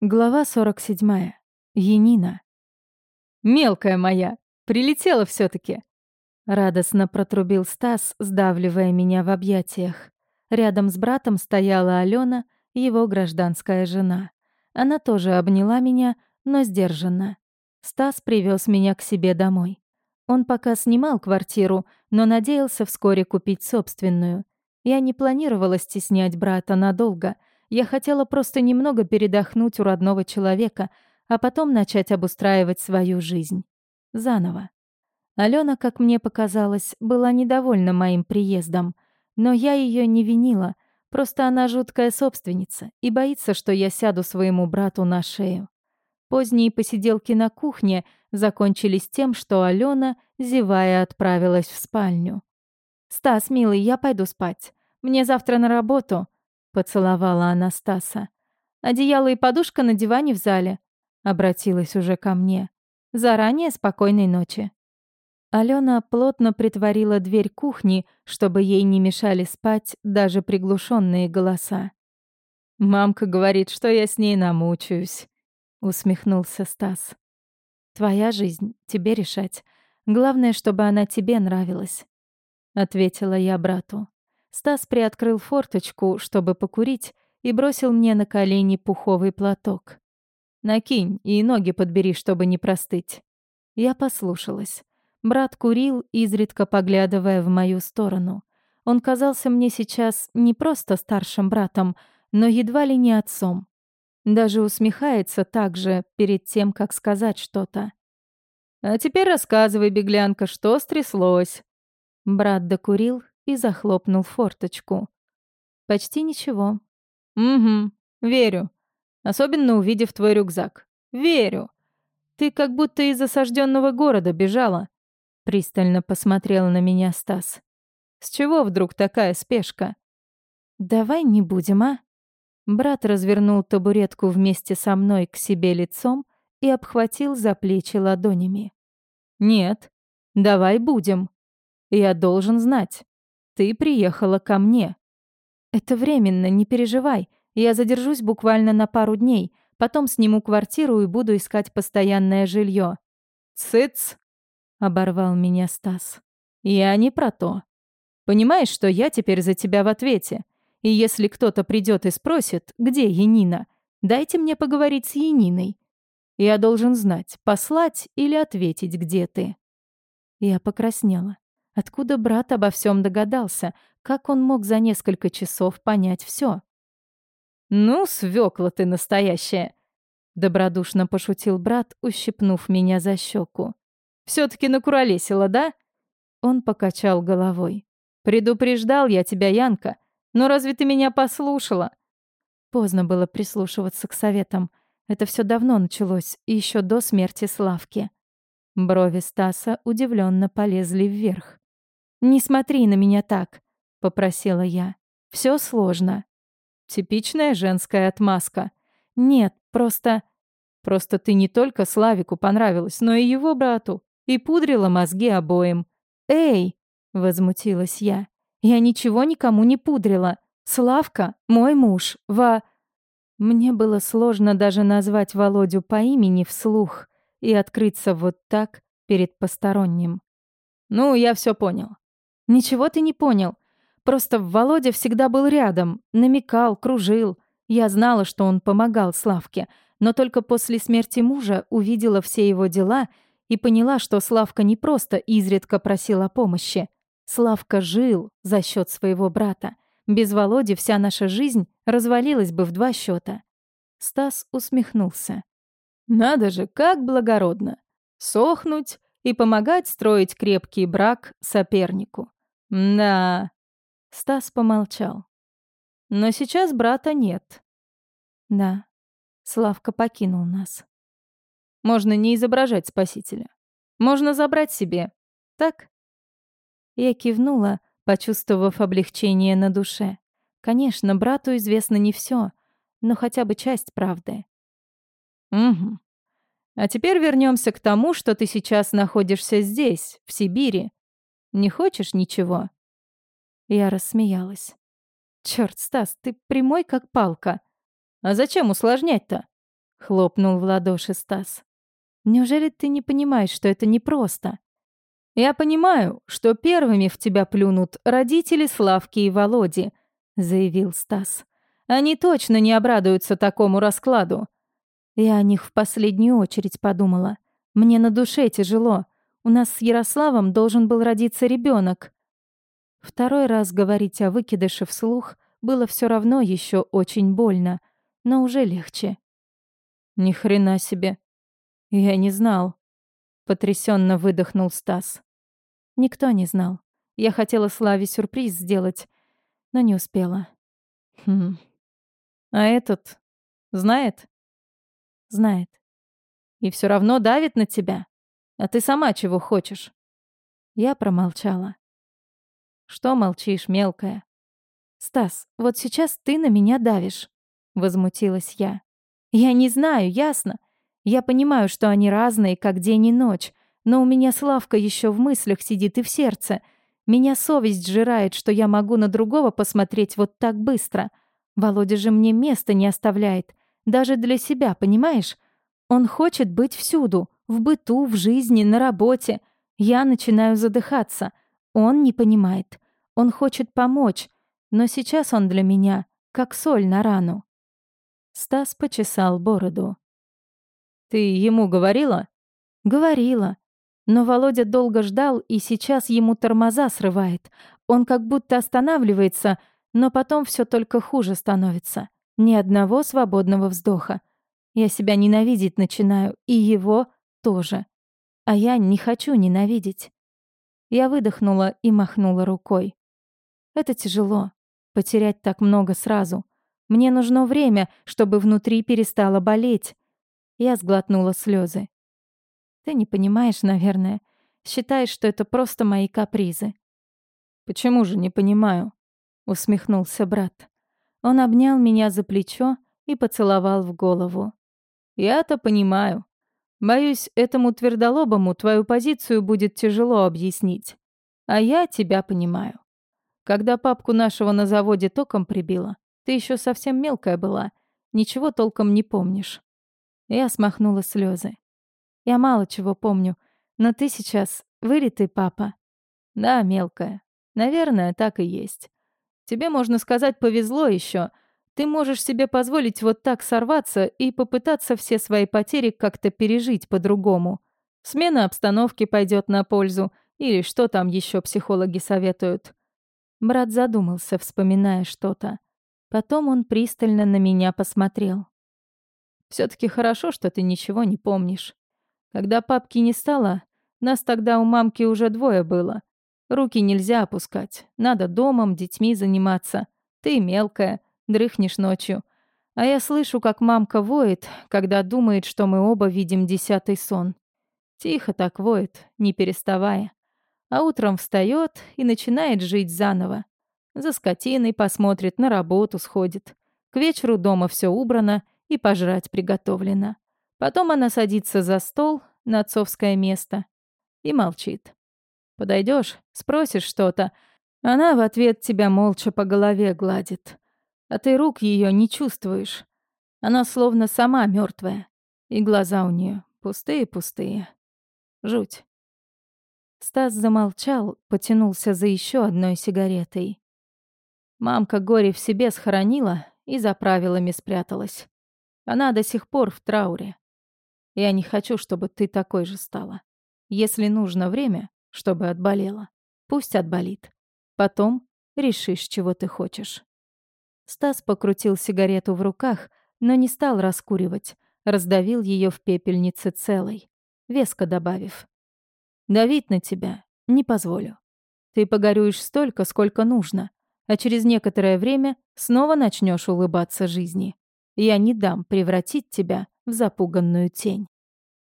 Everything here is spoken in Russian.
Глава 47. Енина. «Мелкая моя! Прилетела все таки Радостно протрубил Стас, сдавливая меня в объятиях. Рядом с братом стояла Алена, его гражданская жена. Она тоже обняла меня, но сдержанно. Стас привез меня к себе домой. Он пока снимал квартиру, но надеялся вскоре купить собственную. Я не планировала стеснять брата надолго — я хотела просто немного передохнуть у родного человека, а потом начать обустраивать свою жизнь. Заново. Алена, как мне показалось, была недовольна моим приездом, но я ее не винила, просто она жуткая собственница и боится, что я сяду своему брату на шею. Поздние посиделки на кухне закончились тем, что Алена, зевая, отправилась в спальню. «Стас, милый, я пойду спать. Мне завтра на работу», поцеловала Анастаса. Одеяло и подушка на диване в зале. Обратилась уже ко мне. Заранее спокойной ночи. Алена плотно притворила дверь кухни, чтобы ей не мешали спать даже приглушенные голоса. «Мамка говорит, что я с ней намучаюсь», — усмехнулся Стас. «Твоя жизнь, тебе решать. Главное, чтобы она тебе нравилась», — ответила я брату. Стас приоткрыл форточку, чтобы покурить, и бросил мне на колени пуховый платок. «Накинь и ноги подбери, чтобы не простыть». Я послушалась. Брат курил, изредка поглядывая в мою сторону. Он казался мне сейчас не просто старшим братом, но едва ли не отцом. Даже усмехается так же перед тем, как сказать что-то. «А теперь рассказывай, беглянка, что стряслось?» Брат докурил и захлопнул форточку. «Почти ничего». «Угу, верю. Особенно увидев твой рюкзак. Верю. Ты как будто из осажденного города бежала». Пристально посмотрел на меня Стас. «С чего вдруг такая спешка?» «Давай не будем, а?» Брат развернул табуретку вместе со мной к себе лицом и обхватил за плечи ладонями. «Нет, давай будем. Я должен знать». Ты приехала ко мне. Это временно, не переживай. Я задержусь буквально на пару дней, потом сниму квартиру и буду искать постоянное жилье. Цыц! оборвал меня Стас. Я не про то. Понимаешь, что я теперь за тебя в ответе. И если кто-то придет и спросит, где Янина, дайте мне поговорить с Яниной. Я должен знать, послать или ответить, где ты. Я покраснела. Откуда брат обо всем догадался? Как он мог за несколько часов понять все? «Ну, свекла ты настоящая!» Добродушно пошутил брат, ущипнув меня за щеку. «Все-таки накуролесила, да?» Он покачал головой. «Предупреждал я тебя, Янка. Но разве ты меня послушала?» Поздно было прислушиваться к советам. Это все давно началось, еще до смерти Славки. Брови Стаса удивленно полезли вверх. «Не смотри на меня так», — попросила я. Все сложно». «Типичная женская отмазка». «Нет, просто...» «Просто ты не только Славику понравилась, но и его брату, и пудрила мозги обоим». «Эй!» — возмутилась я. «Я ничего никому не пудрила. Славка — мой муж. Ва...» Мне было сложно даже назвать Володю по имени вслух и открыться вот так перед посторонним. «Ну, я все понял. «Ничего ты не понял. Просто Володя всегда был рядом, намекал, кружил. Я знала, что он помогал Славке, но только после смерти мужа увидела все его дела и поняла, что Славка не просто изредка просил о помощи. Славка жил за счет своего брата. Без Володи вся наша жизнь развалилась бы в два счета. Стас усмехнулся. «Надо же, как благородно! Сохнуть и помогать строить крепкий брак сопернику. «Да...» Стас помолчал. «Но сейчас брата нет». «Да, Славка покинул нас». «Можно не изображать спасителя. Можно забрать себе. Так?» Я кивнула, почувствовав облегчение на душе. Конечно, брату известно не все, но хотя бы часть правды. «Угу. А теперь вернемся к тому, что ты сейчас находишься здесь, в Сибири, не хочешь ничего?» Я рассмеялась. «Чёрт, Стас, ты прямой как палка. А зачем усложнять-то? Хлопнул в ладоши Стас. Неужели ты не понимаешь, что это непросто? Я понимаю, что первыми в тебя плюнут родители Славки и Володи, заявил Стас. Они точно не обрадуются такому раскладу. Я о них в последнюю очередь подумала. Мне на душе тяжело. У нас с Ярославом должен был родиться ребенок. Второй раз говорить о выкидыше вслух было все равно еще очень больно, но уже легче. Ни хрена себе. Я не знал. Потрясенно выдохнул Стас. Никто не знал. Я хотела Славе сюрприз сделать, но не успела. Хм. А этот знает? Знает. И все равно давит на тебя. А ты сама чего хочешь? Я промолчала. Что молчишь, мелкая? Стас, вот сейчас ты на меня давишь, возмутилась я. Я не знаю, ясно? Я понимаю, что они разные, как день и ночь, но у меня Славка еще в мыслях сидит и в сердце. Меня совесть жирает, что я могу на другого посмотреть вот так быстро. Володя же мне места не оставляет. Даже для себя, понимаешь? Он хочет быть всюду. В быту, в жизни, на работе. Я начинаю задыхаться. Он не понимает. Он хочет помочь. Но сейчас он для меня как соль на рану. Стас почесал бороду. «Ты ему говорила?» «Говорила. Но Володя долго ждал, и сейчас ему тормоза срывает. Он как будто останавливается, но потом все только хуже становится. Ни одного свободного вздоха. Я себя ненавидеть начинаю, и его тоже. А я не хочу ненавидеть. Я выдохнула и махнула рукой. Это тяжело. Потерять так много сразу. Мне нужно время, чтобы внутри перестало болеть. Я сглотнула слезы. Ты не понимаешь, наверное. Считаешь, что это просто мои капризы. Почему же не понимаю? Усмехнулся брат. Он обнял меня за плечо и поцеловал в голову. «Я-то понимаю. Боюсь, этому твердолобому твою позицию будет тяжело объяснить. А я тебя понимаю. Когда папку нашего на заводе током прибило, ты еще совсем мелкая была, ничего толком не помнишь». Я смахнула слезы. «Я мало чего помню, но ты сейчас вылитый папа». «Да, мелкая. Наверное, так и есть. Тебе, можно сказать, повезло еще. Ты можешь себе позволить вот так сорваться и попытаться все свои потери как-то пережить по-другому. Смена обстановки пойдет на пользу, или что там еще психологи советуют. Брат задумался, вспоминая что-то. Потом он пристально на меня посмотрел. все таки хорошо, что ты ничего не помнишь. Когда папки не стало, нас тогда у мамки уже двое было. Руки нельзя опускать. Надо домом, детьми заниматься. Ты мелкая, дрыхнешь ночью. А я слышу, как мамка воет, когда думает, что мы оба видим десятый сон. Тихо так воет, не переставая. А утром встает и начинает жить заново. За скотиной посмотрит, на работу сходит. К вечеру дома все убрано и пожрать приготовлено. Потом она садится за стол на отцовское место и молчит. Подойдешь, спросишь что-то, она в ответ тебя молча по голове гладит. А ты рук ее не чувствуешь. Она словно сама мертвая, и глаза у нее пустые-пустые. Жуть. Стас замолчал, потянулся за еще одной сигаретой. Мамка горе в себе схоронила и за правилами спряталась. Она до сих пор в трауре. Я не хочу, чтобы ты такой же стала. Если нужно время, чтобы отболела. Пусть отболит. Потом решишь, чего ты хочешь. Стас покрутил сигарету в руках, но не стал раскуривать. Раздавил ее в пепельнице целой, веско добавив. «Давить на тебя не позволю. Ты погорюешь столько, сколько нужно, а через некоторое время снова начнешь улыбаться жизни. Я не дам превратить тебя в запуганную тень».